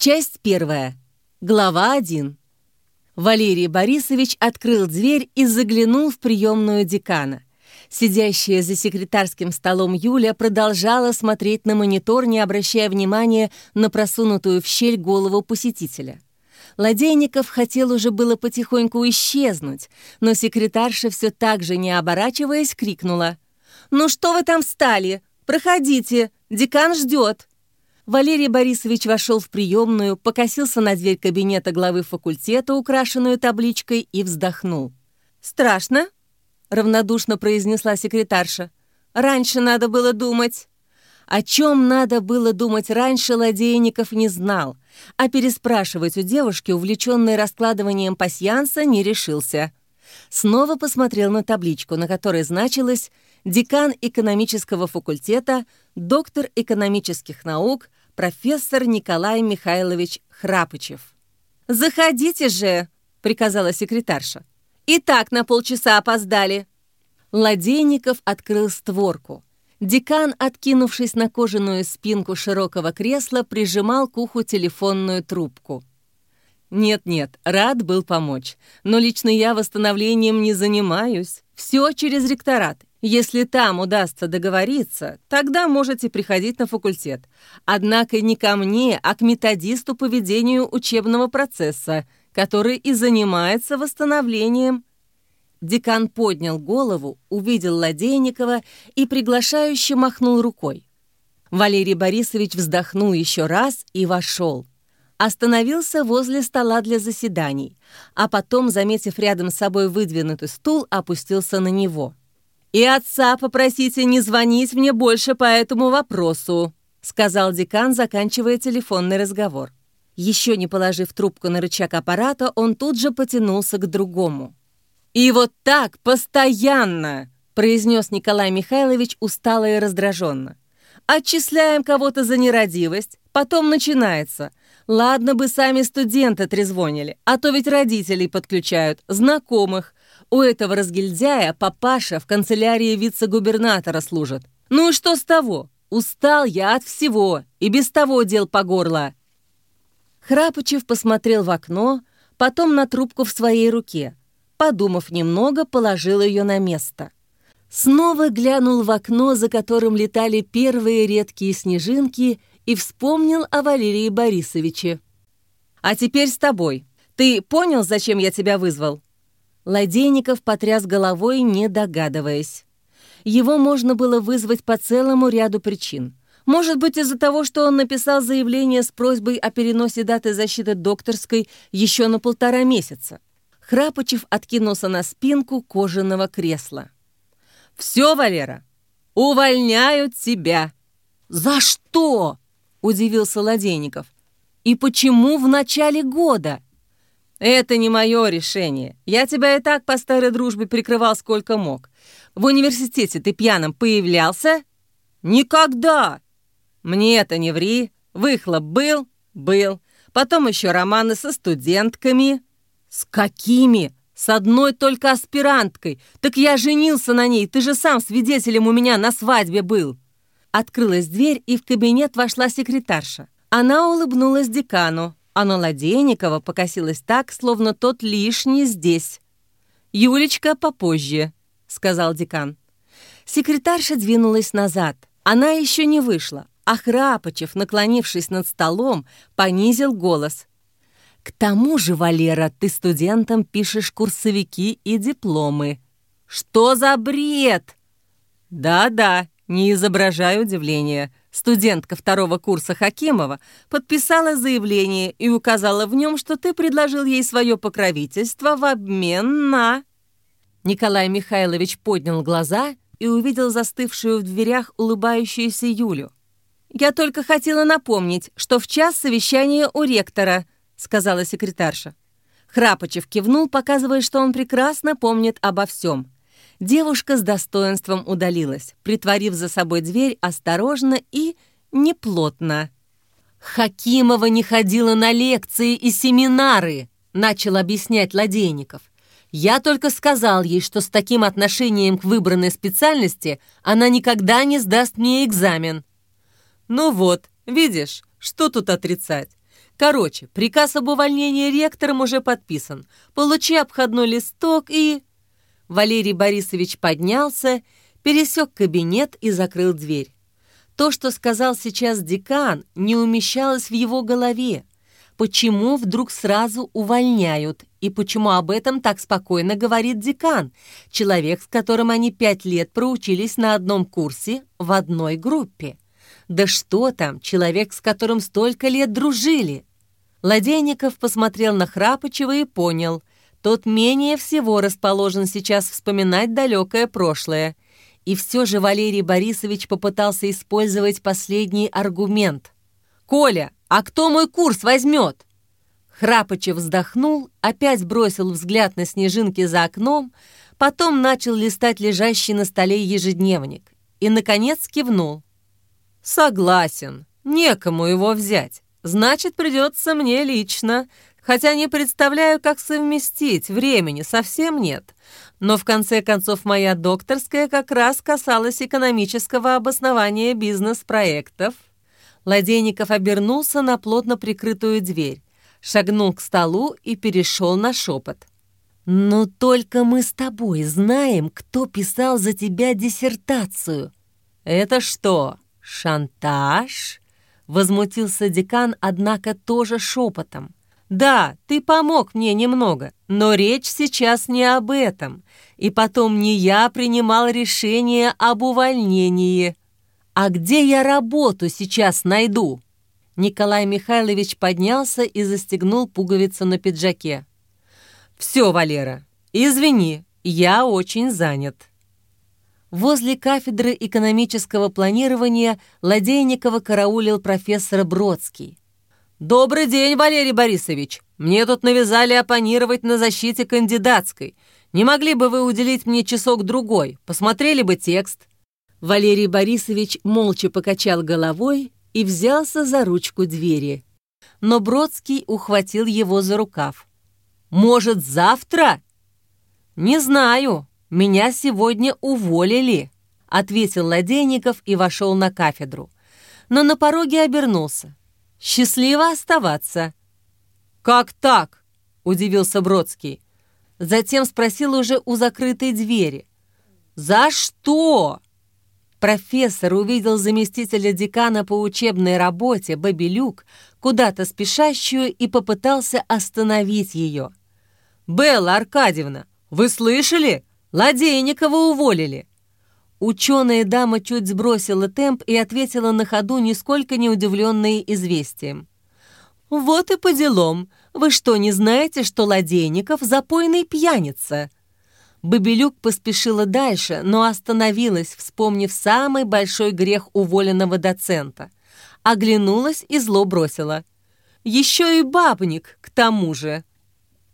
Часть первая. Глава 1. Валерий Борисович открыл дверь и заглянул в приемную декана. Сидящая за секретарским столом Юля продолжала смотреть на монитор, не обращая внимания на просунутую в щель голову посетителя. Ладейников хотел уже было потихоньку исчезнуть, но секретарша все так же, не оборачиваясь, крикнула. «Ну что вы там встали? Проходите, декан ждет!» Валерий Борисович вошел в приемную, покосился на дверь кабинета главы факультета, украшенную табличкой, и вздохнул. «Страшно?» — равнодушно произнесла секретарша. «Раньше надо было думать». О чем надо было думать раньше, Ладейников не знал, а переспрашивать у девушки, увлеченной раскладыванием пасьянса, не решился. Снова посмотрел на табличку, на которой значилось «Декан экономического факультета, доктор экономических наук, профессор Николай Михайлович Храпычев». «Заходите же!» — приказала секретарша. «И так на полчаса опоздали». Ладейников открыл створку. Декан, откинувшись на кожаную спинку широкого кресла, прижимал к уху телефонную трубку. «Нет-нет, рад был помочь, но лично я восстановлением не занимаюсь. Все через ректорат. Если там удастся договориться, тогда можете приходить на факультет. Однако не ко мне, а к методисту по ведению учебного процесса, который и занимается восстановлением Декан поднял голову, увидел Ладейникова и приглашающе махнул рукой. Валерий Борисович вздохнул еще раз и вошел. Остановился возле стола для заседаний, а потом, заметив рядом с собой выдвинутый стул, опустился на него. «И отца попросите не звонить мне больше по этому вопросу», сказал декан, заканчивая телефонный разговор. Еще не положив трубку на рычаг аппарата, он тут же потянулся к другому. «И вот так постоянно!» — произнес Николай Михайлович устало и раздраженно. «Отчисляем кого-то за нерадивость, потом начинается. Ладно бы сами студенты трезвонили, а то ведь родителей подключают, знакомых. У этого разгильдяя папаша в канцелярии вице-губернатора служит. Ну и что с того? Устал я от всего, и без того дел по горло». Храпочев посмотрел в окно, потом на трубку в своей руке — подумав немного, положил ее на место. Снова глянул в окно, за которым летали первые редкие снежинки, и вспомнил о Валерии Борисовиче. «А теперь с тобой. Ты понял, зачем я тебя вызвал?» Ладейников потряс головой, не догадываясь. Его можно было вызвать по целому ряду причин. Может быть, из-за того, что он написал заявление с просьбой о переносе даты защиты докторской еще на полтора месяца. Храпочев откинулся на спинку кожаного кресла. «Все, Валера, увольняют тебя!» «За что?» — удивился Ладейников. «И почему в начале года?» «Это не мое решение. Я тебя и так по старой дружбе прикрывал сколько мог. В университете ты пьяным появлялся?» «Никогда!» «Мне это не ври. Выхлоп был? Был. Потом еще романы со студентками». «С какими? С одной только аспиранткой. Так я женился на ней, ты же сам свидетелем у меня на свадьбе был». Открылась дверь, и в кабинет вошла секретарша. Она улыбнулась декану, а на Ладейникова покосилась так, словно тот лишний здесь. «Юлечка попозже», — сказал декан. Секретарша двинулась назад. Она еще не вышла, а Храпочев, наклонившись над столом, понизил голос. К тому же, Валера, ты студентам пишешь курсовики и дипломы. Что за бред? Да-да, не изображаю удивления. Студентка второго курса Хакимова подписала заявление и указала в нем, что ты предложил ей свое покровительство в обмен на... Николай Михайлович поднял глаза и увидел застывшую в дверях улыбающуюся Юлю. «Я только хотела напомнить, что в час совещания у ректора», сказала секретарша. Храпочев кивнул, показывая, что он прекрасно помнит обо всем. Девушка с достоинством удалилась, притворив за собой дверь осторожно и неплотно. «Хакимова не ходила на лекции и семинары», — начал объяснять Ладейников. «Я только сказал ей, что с таким отношением к выбранной специальности она никогда не сдаст мне экзамен». «Ну вот, видишь, что тут отрицать? Короче, приказ об увольнении ректором уже подписан. Получи обходной листок и...» Валерий Борисович поднялся, пересек кабинет и закрыл дверь. То, что сказал сейчас декан, не умещалось в его голове. Почему вдруг сразу увольняют? И почему об этом так спокойно говорит декан, человек, с которым они пять лет проучились на одном курсе в одной группе? Да что там, человек, с которым столько лет дружили? Ладейников посмотрел на Храпочева и понял, тот менее всего расположен сейчас вспоминать далекое прошлое. И все же Валерий Борисович попытался использовать последний аргумент. «Коля, а кто мой курс возьмет?» Храпочев вздохнул, опять бросил взгляд на снежинки за окном, потом начал листать лежащий на столе ежедневник и, наконец, кивнул. «Согласен, некому его взять. Значит, придется мне лично, хотя не представляю, как совместить, времени совсем нет. Но в конце концов моя докторская как раз касалась экономического обоснования бизнес-проектов. Ладейников обернулся на плотно прикрытую дверь, шагнул к столу и перешел на шепот. «Но только мы с тобой знаем, кто писал за тебя диссертацию». «Это что, шантаж?» Возмутился декан, однако тоже шепотом. «Да, ты помог мне немного, но речь сейчас не об этом. И потом не я принимал решение об увольнении. А где я работу сейчас найду?» Николай Михайлович поднялся и застегнул пуговицу на пиджаке. «Все, Валера, извини, я очень занят». Возле кафедры экономического планирования Ладейникова караулил профессор Бродский. «Добрый день, Валерий Борисович! Мне тут навязали оппонировать на защите кандидатской. Не могли бы вы уделить мне часок-другой? Посмотрели бы текст?» Валерий Борисович молча покачал головой и взялся за ручку двери. Но Бродский ухватил его за рукав. «Может, завтра?» «Не знаю», «Меня сегодня уволили», — ответил Ладейников и вошел на кафедру. Но на пороге обернулся. «Счастливо оставаться». «Как так?» — удивился Бродский. Затем спросил уже у закрытой двери. «За что?» Профессор увидел заместителя декана по учебной работе Бабилюк, куда-то спешащую, и попытался остановить ее. «Белла Аркадьевна, вы слышали? Ладейникова уволили!» Ученая дама чуть сбросила темп и ответила на ходу, нисколько не удивленные известием. «Вот и по делам. Вы что, не знаете, что Ладейников запойный пьяница?» Бабелюк поспешила дальше, но остановилась, вспомнив самый большой грех уволенного доцента. Оглянулась и зло бросила. «Еще и бабник, к тому же!»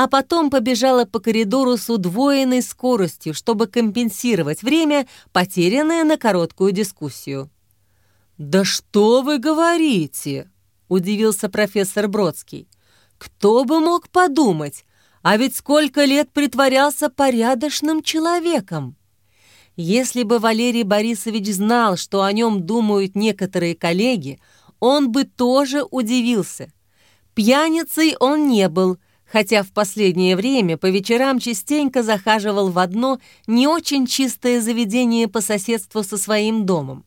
А потом побежала по коридору с удвоенной скоростью, чтобы компенсировать время, потерянное на короткую дискуссию. «Да что вы говорите?» — удивился профессор Бродский. «Кто бы мог подумать? А ведь сколько лет притворялся порядочным человеком!» Если бы Валерий Борисович знал, что о нем думают некоторые коллеги, он бы тоже удивился. Пьяницей он не был — хотя в последнее время по вечерам частенько захаживал в одно не очень чистое заведение по соседству со своим домом.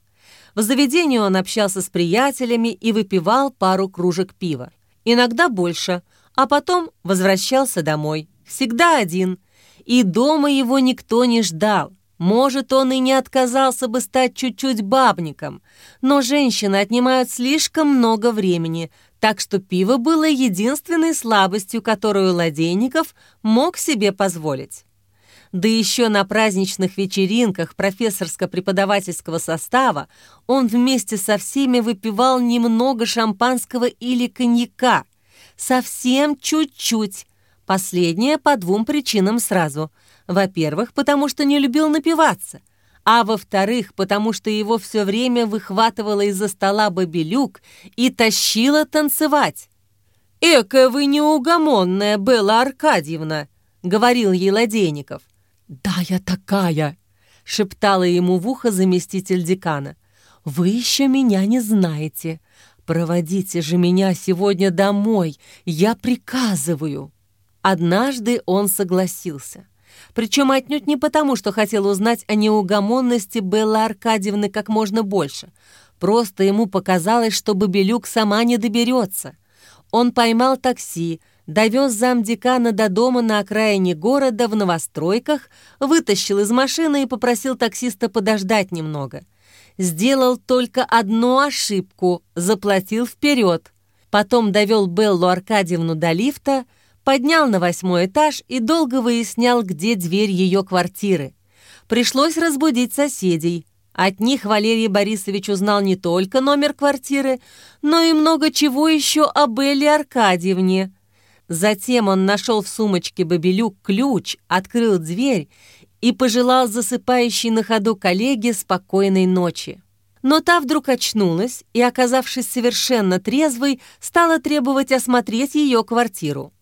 В заведении он общался с приятелями и выпивал пару кружек пива. Иногда больше, а потом возвращался домой. Всегда один. И дома его никто не ждал. Может, он и не отказался бы стать чуть-чуть бабником, но женщины отнимают слишком много времени, так что пиво было единственной слабостью, которую Ладейников мог себе позволить. Да еще на праздничных вечеринках профессорско-преподавательского состава он вместе со всеми выпивал немного шампанского или коньяка. Совсем чуть-чуть. Последнее по двум причинам сразу. Во-первых, потому что не любил напиваться – а во-вторых, потому что его все время выхватывала из-за стола бабелюк и тащила танцевать. «Эка вы неугомонная, Белла Аркадьевна!» — говорил ей Ладейников. «Да, я такая!» — шептала ему в ухо заместитель декана. «Вы еще меня не знаете. «Проводите же меня сегодня домой, я приказываю». Однажды он согласился. Причем отнюдь не потому, что хотел узнать о неугомонности Беллы Аркадьевны как можно больше. Просто ему показалось, что Бабелюк сама не доберется. Он поймал такси, довез замдекана до дома на окраине города в новостройках, вытащил из машины и попросил таксиста подождать немного. Сделал только одну ошибку, заплатил вперед. Потом довел Беллу Аркадьевну до лифта — поднял на восьмой этаж и долго выяснял, где дверь ее квартиры. Пришлось разбудить соседей. От них Валерий Борисович узнал не только номер квартиры, но и много чего еще об Элле Аркадьевне. Затем он нашел в сумочке Бабелюк ключ, открыл дверь и пожелал засыпающей на ходу коллеге спокойной ночи. Но та вдруг очнулась и, оказавшись совершенно трезвой, стала требовать осмотреть ее квартиру.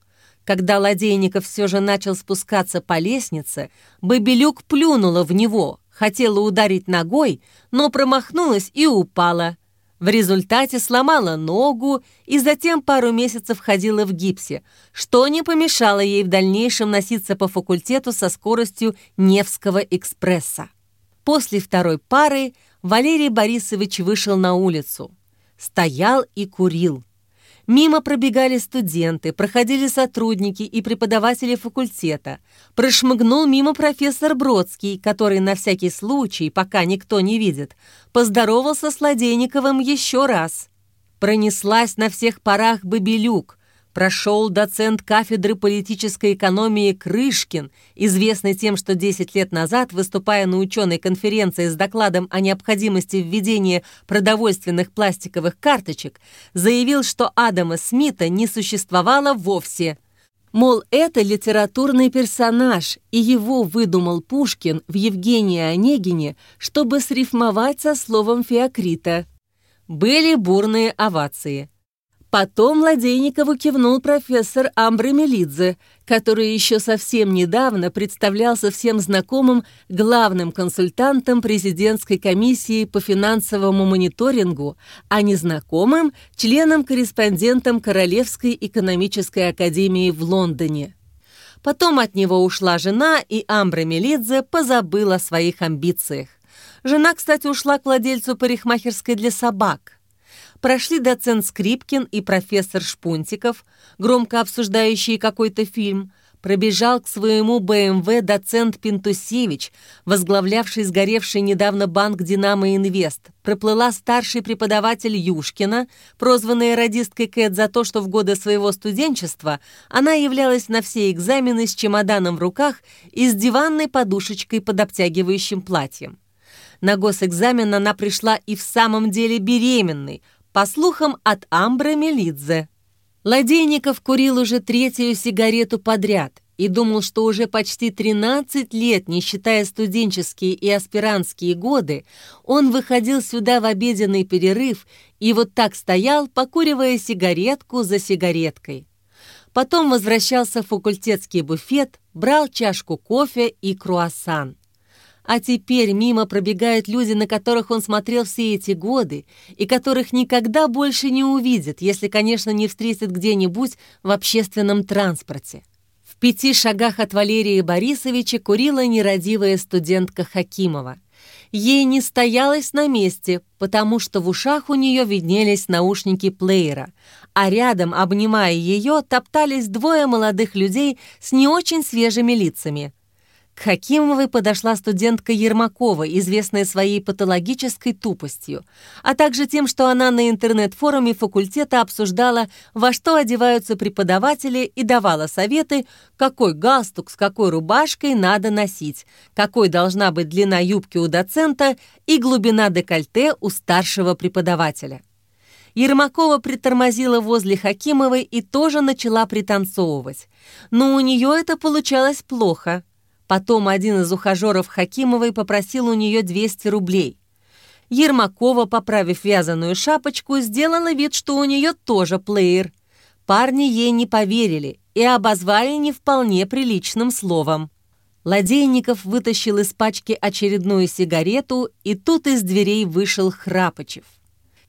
Когда Ладейников все же начал спускаться по лестнице, Бабелюк плюнула в него, хотела ударить ногой, но промахнулась и упала. В результате сломала ногу и затем пару месяцев ходила в гипсе, что не помешало ей в дальнейшем носиться по факультету со скоростью Невского экспресса. После второй пары Валерий Борисович вышел на улицу. Стоял и курил. Мимо пробегали студенты, проходили сотрудники и преподаватели факультета. Прошмыгнул мимо профессор Бродский, который на всякий случай, пока никто не видит, поздоровался с Ладейниковым еще раз. Пронеслась на всех парах Бабелюк, прошел доцент кафедры политической экономии Крышкин, известный тем, что 10 лет назад, выступая на ученой конференции с докладом о необходимости введения продовольственных пластиковых карточек, заявил, что Адама Смита не существовало вовсе. Мол, это литературный персонаж, и его выдумал Пушкин в Евгении Онегине, чтобы срифмовать со словом Феокрита. Были бурные овации. Потом Ладейникову кивнул профессор Амбрамелидзе, который еще совсем недавно представлялся всем знакомым главным консультантом президентской комиссии по финансовому мониторингу, а незнакомым – членом-корреспондентом Королевской экономической академии в Лондоне. Потом от него ушла жена, и Амбра Мелидзе позабыла о своих амбициях. Жена, кстати, ушла к владельцу парикмахерской для собак – прошли доцент Скрипкин и профессор Шпунтиков, громко обсуждающие какой-то фильм, пробежал к своему БМВ доцент Пинтусевич, возглавлявший сгоревший недавно банк «Динамо Инвест», проплыла старший преподаватель Юшкина, прозванная радисткой Кэт за то, что в годы своего студенчества она являлась на все экзамены с чемоданом в руках и с диванной подушечкой под обтягивающим платьем. На госэкзамен она пришла и в самом деле беременной, по слухам от Амбра Мелидзе. Ладейников курил уже третью сигарету подряд и думал, что уже почти 13 лет, не считая студенческие и аспирантские годы, он выходил сюда в обеденный перерыв и вот так стоял, покуривая сигаретку за сигареткой. Потом возвращался в факультетский буфет, брал чашку кофе и круассан. А теперь мимо пробегают люди, на которых он смотрел все эти годы и которых никогда больше не увидит, если, конечно, не встретит где-нибудь в общественном транспорте. В пяти шагах от Валерия Борисовича курила нерадивая студентка Хакимова. Ей не стоялось на месте, потому что в ушах у нее виднелись наушники плеера, а рядом, обнимая ее, топтались двое молодых людей с не очень свежими лицами – Хакимовой подошла студентка Ермакова, известная своей патологической тупостью, а также тем, что она на интернет-форуме факультета обсуждала, во что одеваются преподаватели и давала советы, какой галстук с какой рубашкой надо носить, какой должна быть длина юбки у доцента и глубина декольте у старшего преподавателя. Ермакова притормозила возле Хакимовой и тоже начала пританцовывать. Но у нее это получалось плохо – Потом один из ухажеров Хакимовой попросил у нее 200 рублей. Ермакова, поправив вязаную шапочку, сделала вид, что у нее тоже плеер. Парни ей не поверили и обозвали не вполне приличным словом. Ладейников вытащил из пачки очередную сигарету, и тут из дверей вышел Храпочев.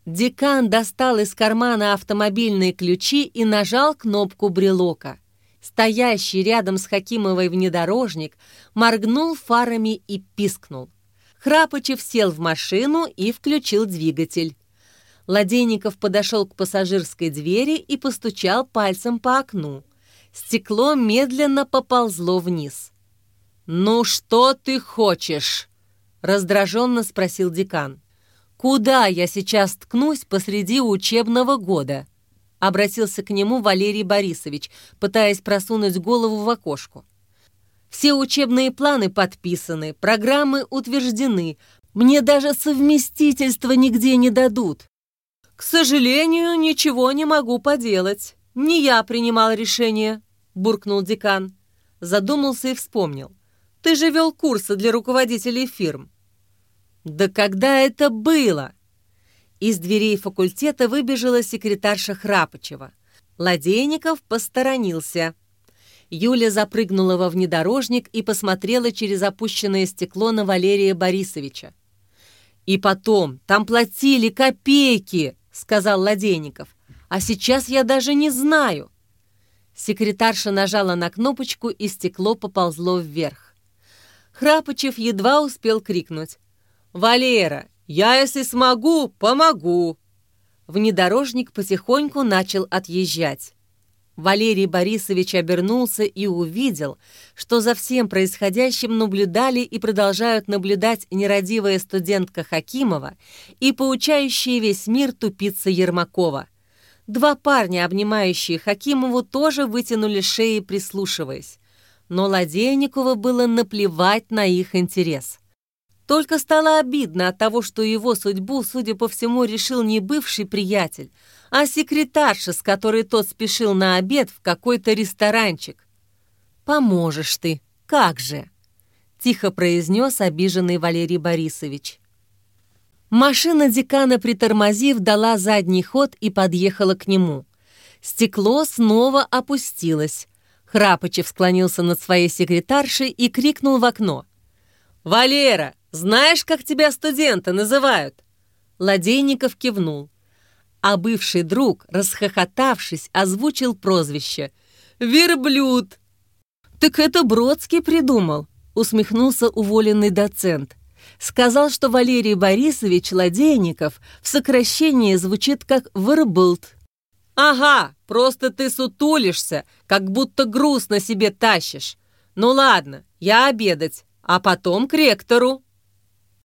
Декан достал из кармана автомобильные ключи и нажал кнопку брелока. Стоящий рядом с Хакимовой внедорожник моргнул фарами и пискнул. Храпочев сел в машину и включил двигатель. Ладейников подошел к пассажирской двери и постучал пальцем по окну. Стекло медленно поползло вниз. «Ну что ты хочешь?» — раздраженно спросил декан. «Куда я сейчас ткнусь посреди учебного года?» Обратился к нему Валерий Борисович, пытаясь просунуть голову в окошко. «Все учебные планы подписаны, программы утверждены. Мне даже совместительства нигде не дадут». «К сожалению, ничего не могу поделать. Не я принимал решение», — буркнул декан. Задумался и вспомнил. «Ты же вел курсы для руководителей фирм. «Да когда это было?» Из дверей факультета выбежала секретарша Храпочева. Ладейников посторонился. Юля запрыгнула во внедорожник и посмотрела через опущенное стекло на Валерия Борисовича. «И потом, там платили копейки!» — сказал Ладейников. «А сейчас я даже не знаю!» Секретарша нажала на кнопочку, и стекло поползло вверх. Храпочев едва успел крикнуть. «Валера, я, если смогу, помогу!» Внедорожник потихоньку начал отъезжать. Валерий Борисович обернулся и увидел, что за всем происходящим наблюдали и продолжают наблюдать нерадивая студентка Хакимова и поучающая весь мир тупица Ермакова. Два парня, обнимающие Хакимову, тоже вытянули шеи, прислушиваясь. Но Ладейникову было наплевать на их интерес. Только стало обидно от того, что его судьбу, судя по всему, решил не бывший приятель, а секретарша, с которой тот спешил на обед в какой-то ресторанчик. «Поможешь ты, как же!» — тихо произнес обиженный Валерий Борисович. Машина декана, притормозив, дала задний ход и подъехала к нему. Стекло снова опустилось. Храпочев склонился над своей секретаршей и крикнул в окно. «Валера, знаешь, как тебя студенты называют?» Ладейников кивнул. А бывший друг, расхохотавшись, озвучил прозвище «Верблюд». «Так это Бродский придумал», — усмехнулся уволенный доцент. Сказал, что Валерий Борисович Ладейников в сокращении звучит как «верблд». «Ага, просто ты сутулишься, как будто груз на себе тащишь. Ну ладно, я обедать, а потом к ректору».